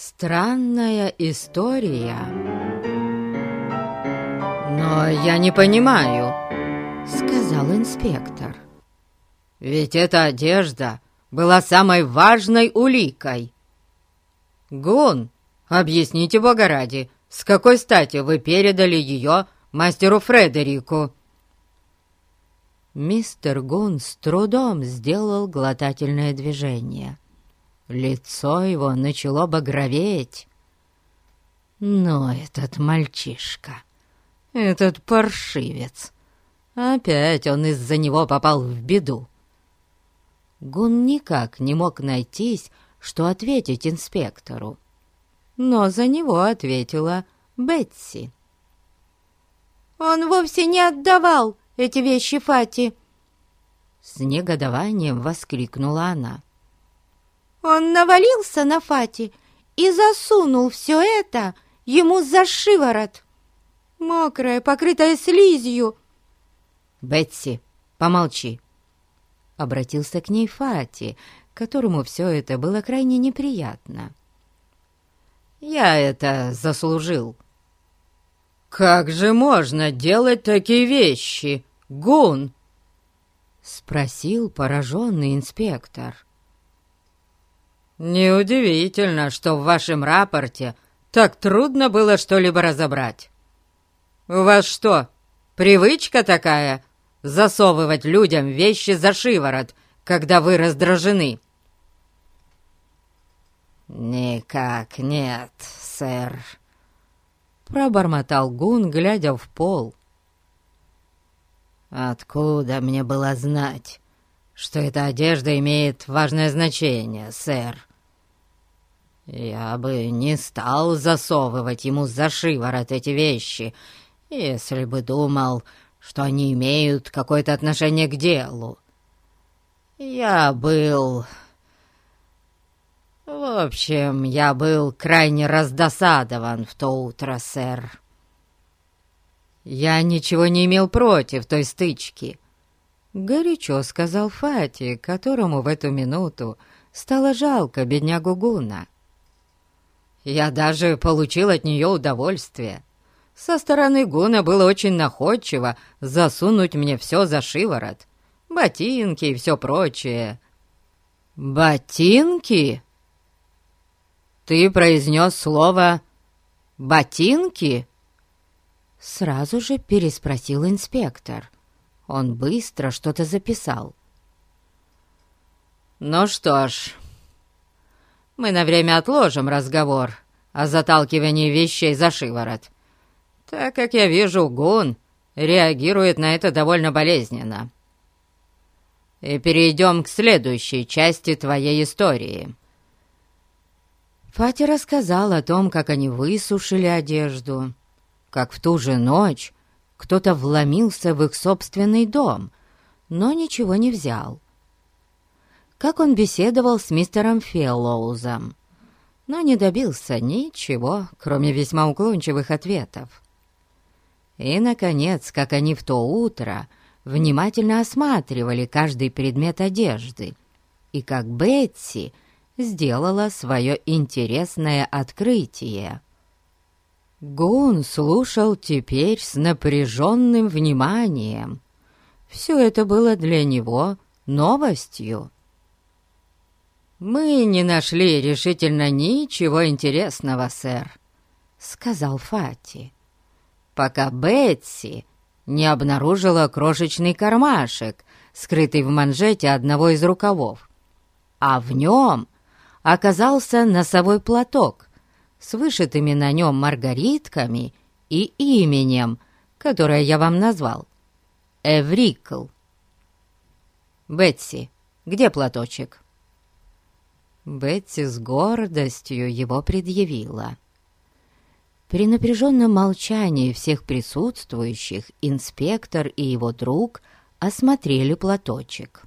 Странная история. Но я не понимаю, сказал инспектор. Ведь эта одежда была самой важной уликой. Гун, объясните, бога ради, с какой стати вы передали ее мастеру Фредерику?» Мистер Гун с трудом сделал глотательное движение. Лицо его начало багроветь. Но этот мальчишка, этот паршивец, опять он из-за него попал в беду. Гун никак не мог найтись, что ответить инспектору. Но за него ответила Бетси. «Он вовсе не отдавал эти вещи Фати!» С негодованием воскликнула она. Он навалился на Фати и засунул все это ему за шиворот. Мокрая, покрытая слизью. «Бетси, помолчи!» Обратился к ней Фати, которому все это было крайне неприятно. «Я это заслужил». «Как же можно делать такие вещи, Гун?» — спросил пораженный инспектор. «Неудивительно, что в вашем рапорте так трудно было что-либо разобрать. У вас что, привычка такая засовывать людям вещи за шиворот, когда вы раздражены?» «Никак нет, сэр», — пробормотал Гун, глядя в пол. «Откуда мне было знать, что эта одежда имеет важное значение, сэр?» Я бы не стал засовывать ему за шиворот эти вещи, если бы думал, что они имеют какое-то отношение к делу. Я был... В общем, я был крайне раздосадован в то утро, сэр. Я ничего не имел против той стычки. Горячо сказал Фати, которому в эту минуту стало жалко беднягу Гуна. Я даже получил от нее удовольствие. Со стороны Гуна было очень находчиво засунуть мне все за шиворот. Ботинки и все прочее. «Ботинки?» «Ты произнес слово «ботинки»?» Сразу же переспросил инспектор. Он быстро что-то записал. «Ну что ж, мы на время отложим разговор о заталкивании вещей за шиворот, так как я вижу, Гун реагирует на это довольно болезненно. И перейдем к следующей части твоей истории». Фати рассказал о том, как они высушили одежду, как в ту же ночь кто-то вломился в их собственный дом, но ничего не взял как он беседовал с мистером Феллоузом, но не добился ничего, кроме весьма уклончивых ответов. И, наконец, как они в то утро внимательно осматривали каждый предмет одежды, и как Бетси сделала свое интересное открытие. Гун слушал теперь с напряженным вниманием. Все это было для него новостью. «Мы не нашли решительно ничего интересного, сэр», — сказал Фати, «пока Бетси не обнаружила крошечный кармашек, скрытый в манжете одного из рукавов, а в нем оказался носовой платок с вышитыми на нем маргаритками и именем, которое я вам назвал — Эврикл. Бетси, где платочек?» Бетти с гордостью его предъявила. При напряженном молчании всех присутствующих инспектор и его друг осмотрели платочек.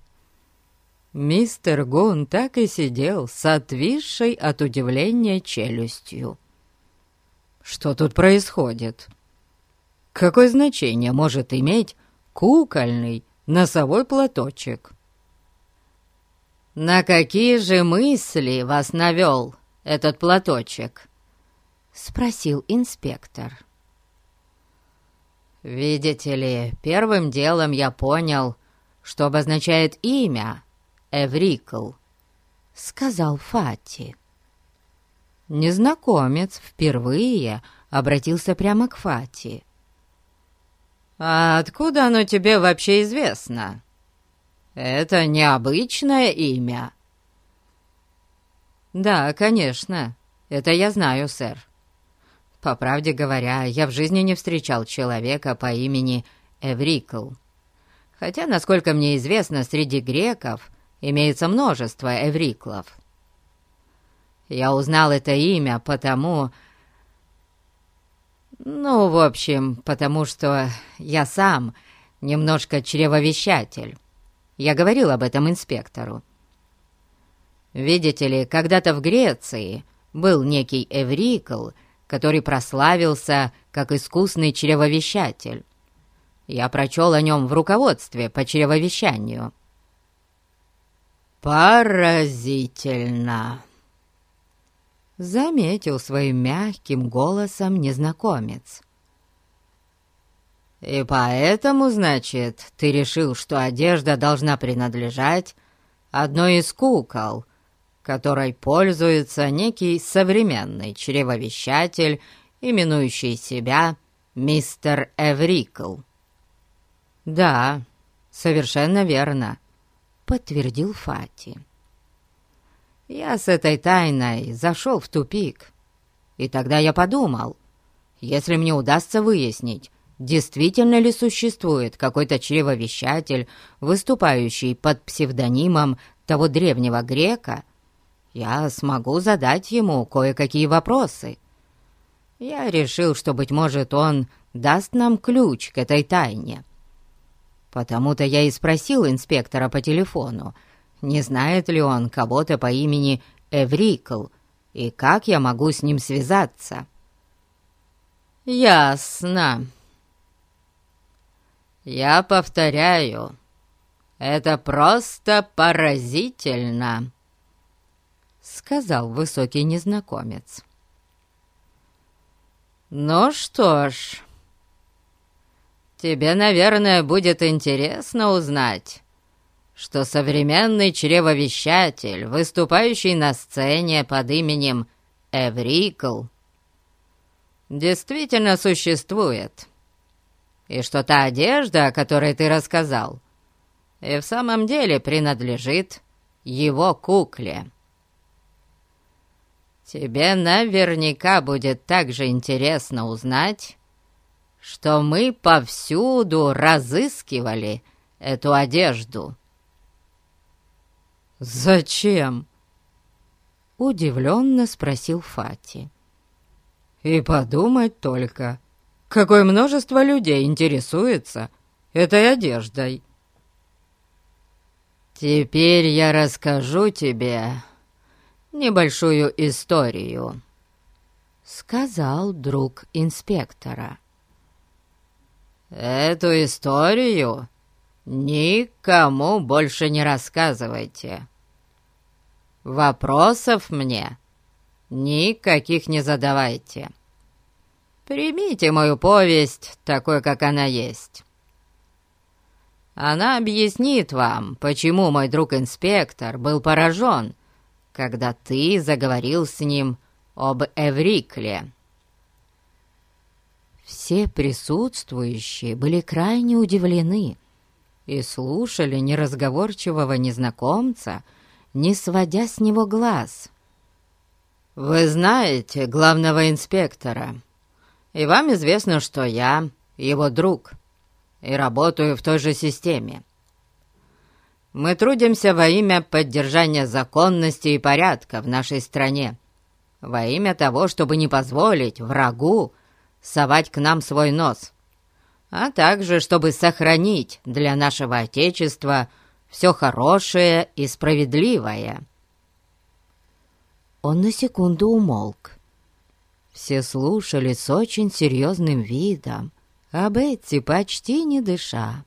Мистер Гун так и сидел с отвисшей от удивления челюстью. «Что тут происходит? Какое значение может иметь кукольный носовой платочек?» «На какие же мысли вас навел этот платочек?» — спросил инспектор. «Видите ли, первым делом я понял, что обозначает имя Эврикл», — сказал Фати. Незнакомец впервые обратился прямо к Фати. «А откуда оно тебе вообще известно? Это необычное имя». «Да, конечно, это я знаю, сэр. По правде говоря, я в жизни не встречал человека по имени Эврикл. Хотя, насколько мне известно, среди греков имеется множество Эвриклов. Я узнал это имя потому... Ну, в общем, потому что я сам немножко чревовещатель. Я говорил об этом инспектору. Видите ли, когда-то в Греции был некий Эврикл, который прославился как искусный чревовещатель. Я прочел о нем в руководстве по чревовещанию. «Поразительно!» Заметил своим мягким голосом незнакомец. «И поэтому, значит, ты решил, что одежда должна принадлежать одной из кукол, которой пользуется некий современный чревовещатель, именующий себя мистер Эврикл. «Да, совершенно верно», — подтвердил Фати. «Я с этой тайной зашел в тупик, и тогда я подумал, если мне удастся выяснить, действительно ли существует какой-то чревовещатель, выступающий под псевдонимом того древнего грека, я смогу задать ему кое-какие вопросы. Я решил, что, быть может, он даст нам ключ к этой тайне. Потому-то я и спросил инспектора по телефону, не знает ли он кого-то по имени Эврикл, и как я могу с ним связаться. «Ясно. Я повторяю, это просто поразительно» сказал высокий незнакомец. «Ну что ж, тебе, наверное, будет интересно узнать, что современный чревовещатель, выступающий на сцене под именем Эврикл, действительно существует, и что та одежда, о которой ты рассказал, и в самом деле принадлежит его кукле». Тебе наверняка будет также интересно узнать, что мы повсюду разыскивали эту одежду». «Зачем?» — удивленно спросил Фати. «И подумать только, какое множество людей интересуется этой одеждой!» «Теперь я расскажу тебе небольшую историю», — сказал друг инспектора. «Эту историю никому больше не рассказывайте. Вопросов мне никаких не задавайте. Примите мою повесть такой, как она есть». Она объяснит вам, почему мой друг-инспектор был поражен когда ты заговорил с ним об Эврикле». Все присутствующие были крайне удивлены и слушали неразговорчивого незнакомца, не сводя с него глаз. «Вы знаете главного инспектора, и вам известно, что я его друг и работаю в той же системе. Мы трудимся во имя поддержания законности и порядка в нашей стране, во имя того, чтобы не позволить врагу совать к нам свой нос, а также чтобы сохранить для нашего Отечества все хорошее и справедливое». Он на секунду умолк. Все слушали с очень серьезным видом, а Бетти почти не дыша.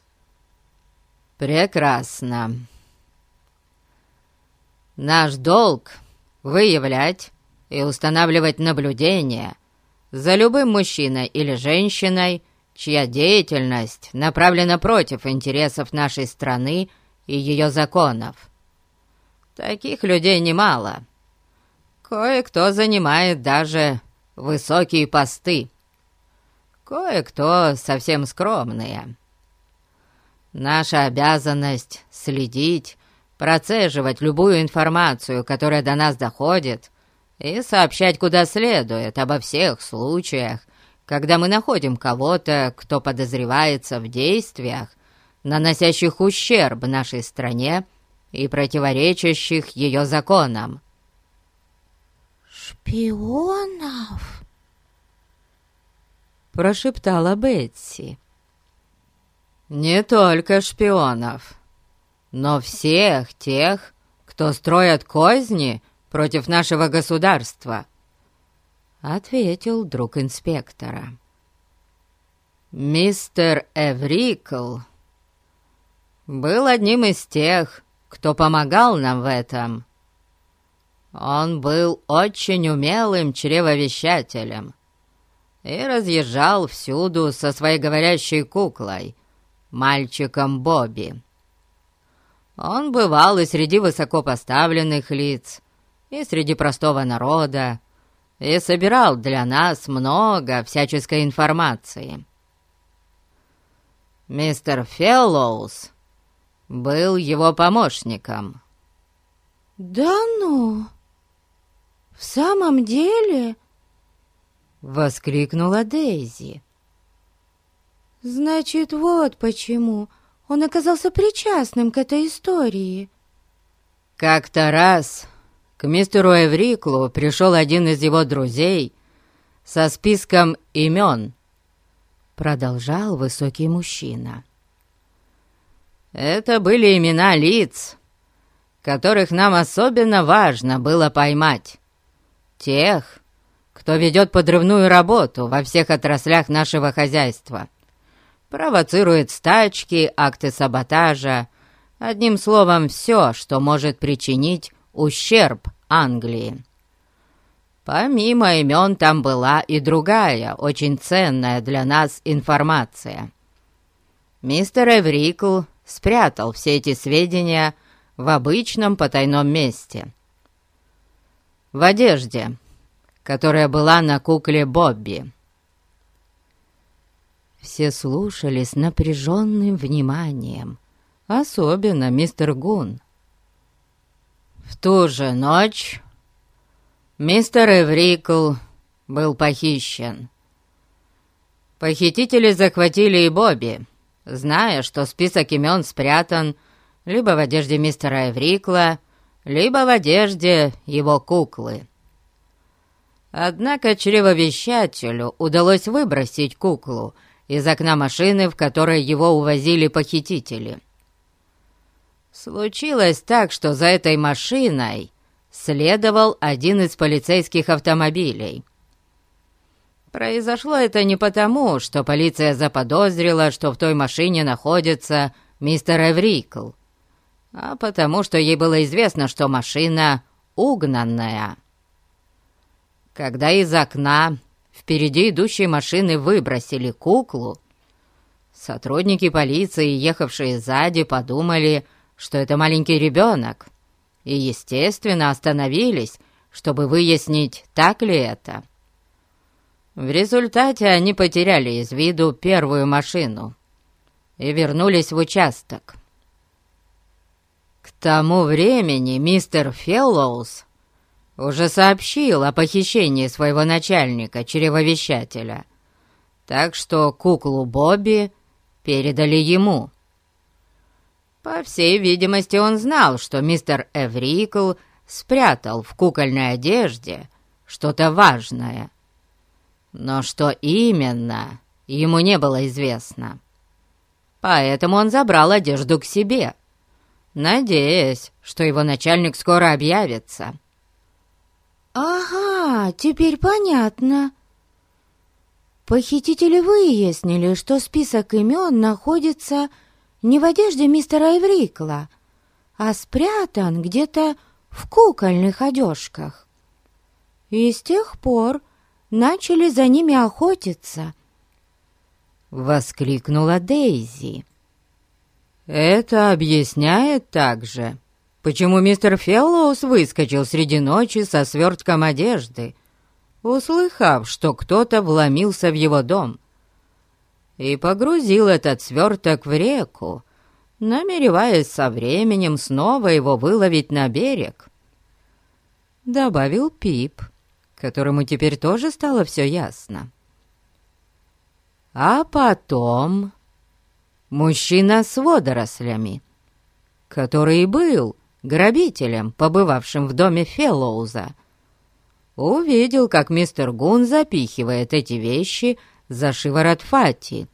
«Прекрасно. Наш долг — выявлять и устанавливать наблюдение за любым мужчиной или женщиной, чья деятельность направлена против интересов нашей страны и ее законов. Таких людей немало. Кое-кто занимает даже высокие посты. Кое-кто совсем скромные. Наша обязанность следить, процеживать любую информацию, которая до нас доходит, и сообщать куда следует обо всех случаях, когда мы находим кого-то, кто подозревается в действиях, наносящих ущерб нашей стране и противоречащих ее законам. «Шпионов?» Прошептала Бетси. «Не только шпионов, но всех тех, кто строят козни против нашего государства», ответил друг инспектора. «Мистер Эврикл был одним из тех, кто помогал нам в этом. Он был очень умелым чревовещателем и разъезжал всюду со своей говорящей куклой, мальчиком Бобби. Он бывал и среди высокопоставленных лиц, и среди простого народа, и собирал для нас много всяческой информации. Мистер Феллоус был его помощником. «Да ну!» «В самом деле?» — воскликнула Дейзи. «Значит, вот почему он оказался причастным к этой истории». Как-то раз к мистеру Эвриклу пришел один из его друзей со списком имен, продолжал высокий мужчина. Это были имена лиц, которых нам особенно важно было поймать. Тех, кто ведет подрывную работу во всех отраслях нашего хозяйства. Провоцирует стачки, акты саботажа, одним словом, все, что может причинить ущерб Англии. Помимо имен там была и другая, очень ценная для нас информация. Мистер Эврикл спрятал все эти сведения в обычном потайном месте — в одежде, которая была на кукле Бобби. Все слушали с напряженным вниманием, особенно мистер Гун. В ту же ночь мистер Эврикл был похищен. Похитители захватили и Бобби, зная, что список имен спрятан либо в одежде мистера Эврикла, либо в одежде его куклы. Однако чревовещателю удалось выбросить куклу из окна машины, в которой его увозили похитители. Случилось так, что за этой машиной следовал один из полицейских автомобилей. Произошло это не потому, что полиция заподозрила, что в той машине находится мистер Эврикл, а потому что ей было известно, что машина угнанная. Когда из окна впереди идущей машины выбросили куклу, сотрудники полиции, ехавшие сзади, подумали, что это маленький ребенок, и, естественно, остановились, чтобы выяснить, так ли это. В результате они потеряли из виду первую машину и вернулись в участок. К тому времени мистер Феллоус уже сообщил о похищении своего начальника, чревовещателя, так что куклу Бобби передали ему. По всей видимости, он знал, что мистер Эврикл спрятал в кукольной одежде что-то важное. Но что именно, ему не было известно. Поэтому он забрал одежду к себе — надеясь, что его начальник скоро объявится. «Ага, теперь понятно. Похитители выяснили, что список имен находится не в одежде мистера и с тех пор начали за ними охотиться. Воскликнула Дейзи. Это объясняет также, почему мистер Феллоус выскочил среди ночи со свертком одежды, услыхав, что кто-то вломился в его дом, и погрузил этот сверток в реку, намереваясь со временем снова его выловить на берег. Добавил Пип, которому теперь тоже стало все ясно. А потом мужчина с водорослями, который был грабителем, побывавшим в доме Феллоуза, увидел, как мистер Гун запихивает эти вещи за шиворот Фати,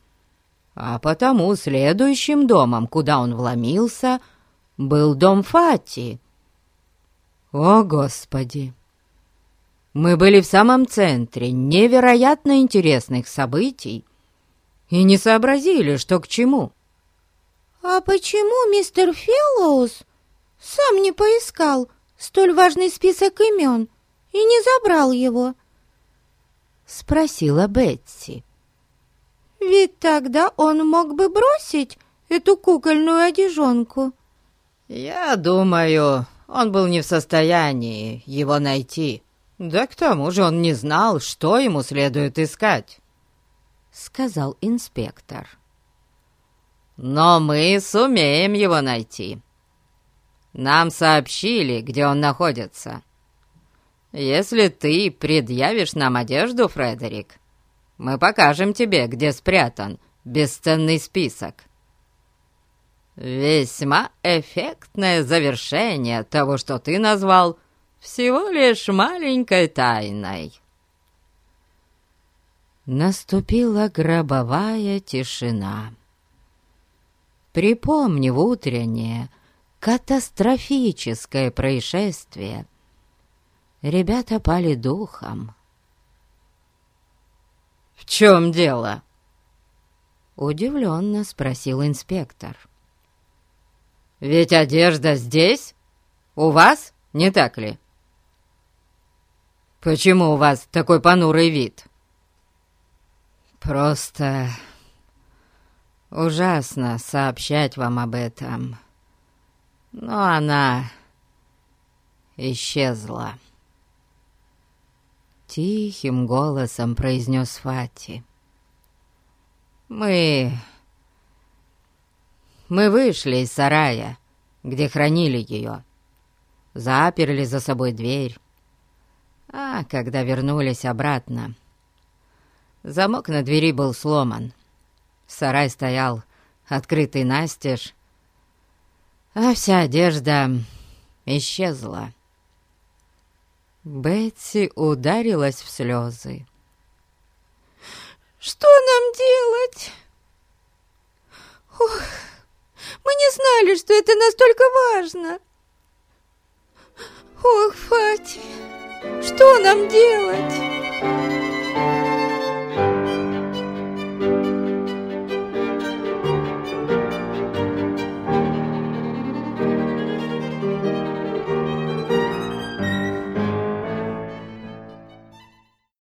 а потому следующим домом, куда он вломился, был дом Фати. О, Господи! Мы были в самом центре невероятно интересных событий и не сообразили, что к чему. «А почему мистер Феллоус сам не поискал столь важный список имен и не забрал его?» — спросила Бетси. «Ведь тогда он мог бы бросить эту кукольную одежонку». «Я думаю, он был не в состоянии его найти. Да к тому же он не знал, что ему следует искать», — сказал инспектор. «Но мы сумеем его найти. Нам сообщили, где он находится. Если ты предъявишь нам одежду, Фредерик, мы покажем тебе, где спрятан бесценный список. Весьма эффектное завершение того, что ты назвал всего лишь маленькой тайной. Наступила гробовая тишина. Припомнив утреннее, катастрофическое происшествие, ребята пали духом. «В чем дело?» Удивленно спросил инспектор. «Ведь одежда здесь? У вас, не так ли?» «Почему у вас такой понурый вид?» «Просто ужасно сообщать вам об этом, но она исчезла». Тихим голосом произнес Фати. «Мы... мы вышли из сарая, где хранили ее, заперли за собой дверь, а когда вернулись обратно, замок на двери был сломан, сарай стоял открытый настежь, а вся одежда исчезла». Бетси ударилась в слезы. «Что нам делать? Ох, мы не знали, что это настолько важно. Ох, Фати, что нам делать?»